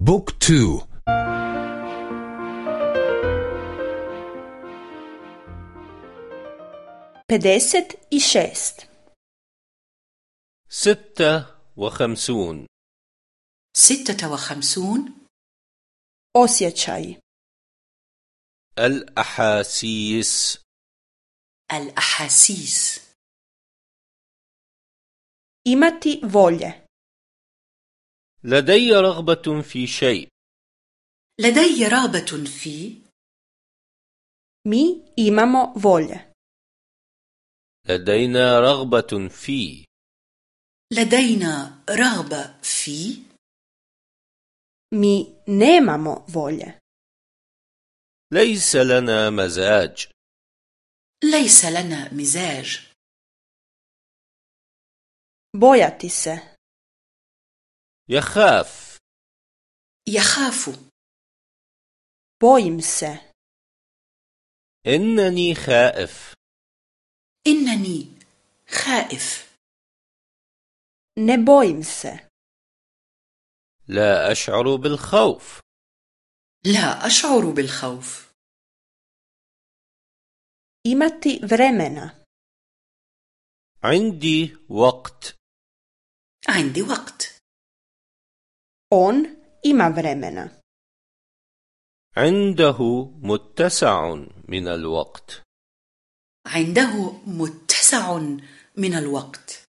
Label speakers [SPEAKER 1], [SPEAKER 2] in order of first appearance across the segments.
[SPEAKER 1] book two.
[SPEAKER 2] pedeset i šest
[SPEAKER 3] ستة وخمسون
[SPEAKER 4] ستة وخمسون
[SPEAKER 2] osjećaj
[SPEAKER 3] الأحاسيس
[SPEAKER 4] الأحاسيس
[SPEAKER 2] imati volje
[SPEAKER 3] لدي رغبة في شيء.
[SPEAKER 4] لدي رغبة في
[SPEAKER 2] mi imamo volje.
[SPEAKER 3] لدينا رغبة في.
[SPEAKER 4] لدينا رغبة في.
[SPEAKER 2] Mi nemamo volje.
[SPEAKER 3] ليس لنا مزاج.
[SPEAKER 4] ليس لنا مزاج.
[SPEAKER 2] Bojati se.
[SPEAKER 3] يخاف.
[SPEAKER 4] يخاف.
[SPEAKER 2] se
[SPEAKER 3] إنني خائف.
[SPEAKER 4] إنني خائف.
[SPEAKER 2] ne bojim se
[SPEAKER 3] لا أشعر بالخوف.
[SPEAKER 4] لا أشعر بالخوف.
[SPEAKER 2] imati vremena
[SPEAKER 3] عندي وقت.
[SPEAKER 4] عندي وقت.
[SPEAKER 2] On ima vremena.
[SPEAKER 3] عنده متسع من الوقت.
[SPEAKER 4] عنده متسع من الوقت.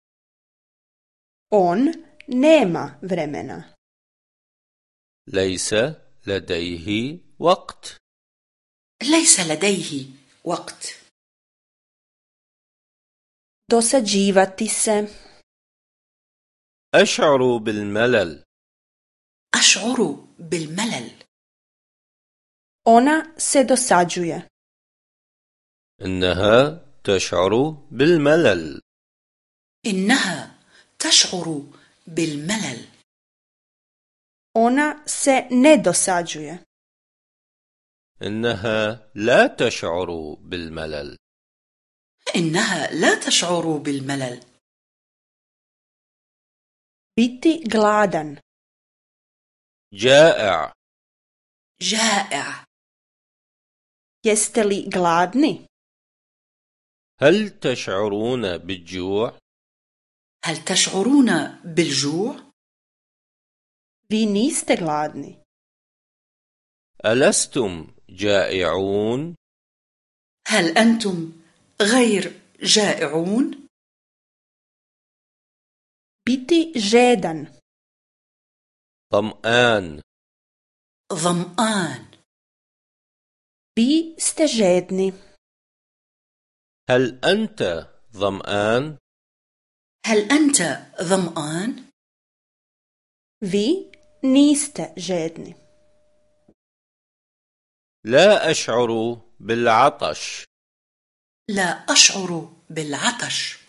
[SPEAKER 2] On nema vremena.
[SPEAKER 3] ليس لديه وقت.
[SPEAKER 4] ليس لديه وقت.
[SPEAKER 2] Dosađivati se.
[SPEAKER 3] أشعر بالملل.
[SPEAKER 4] أشعر بالملل.
[SPEAKER 2] Ona se dosađuje.
[SPEAKER 3] إنها تشعر بالملل.
[SPEAKER 4] إنها تشعر بالملل.
[SPEAKER 2] Ona se ne dosađuje.
[SPEAKER 3] إنها لا تشعر بالملل.
[SPEAKER 4] إنها لا تشعر بالملل.
[SPEAKER 2] Biti gladan.
[SPEAKER 3] جائع
[SPEAKER 4] جائع
[SPEAKER 2] jeste li gladni
[SPEAKER 3] هل تشعرون بالجوع؟
[SPEAKER 4] هل تشعرون بالجوع؟
[SPEAKER 2] vi niste gladni
[SPEAKER 3] ألستم جائعون؟
[SPEAKER 4] هل أنتم غير جائعون؟
[SPEAKER 2] biti žedan
[SPEAKER 3] ظمآن
[SPEAKER 4] ظمآن
[SPEAKER 2] žedni
[SPEAKER 3] هل أنت ظمآن؟
[SPEAKER 4] هل أنت ظمآن؟
[SPEAKER 2] niste žedni
[SPEAKER 3] لا أشعر بالعطش.
[SPEAKER 4] لا أشعر بالعطش.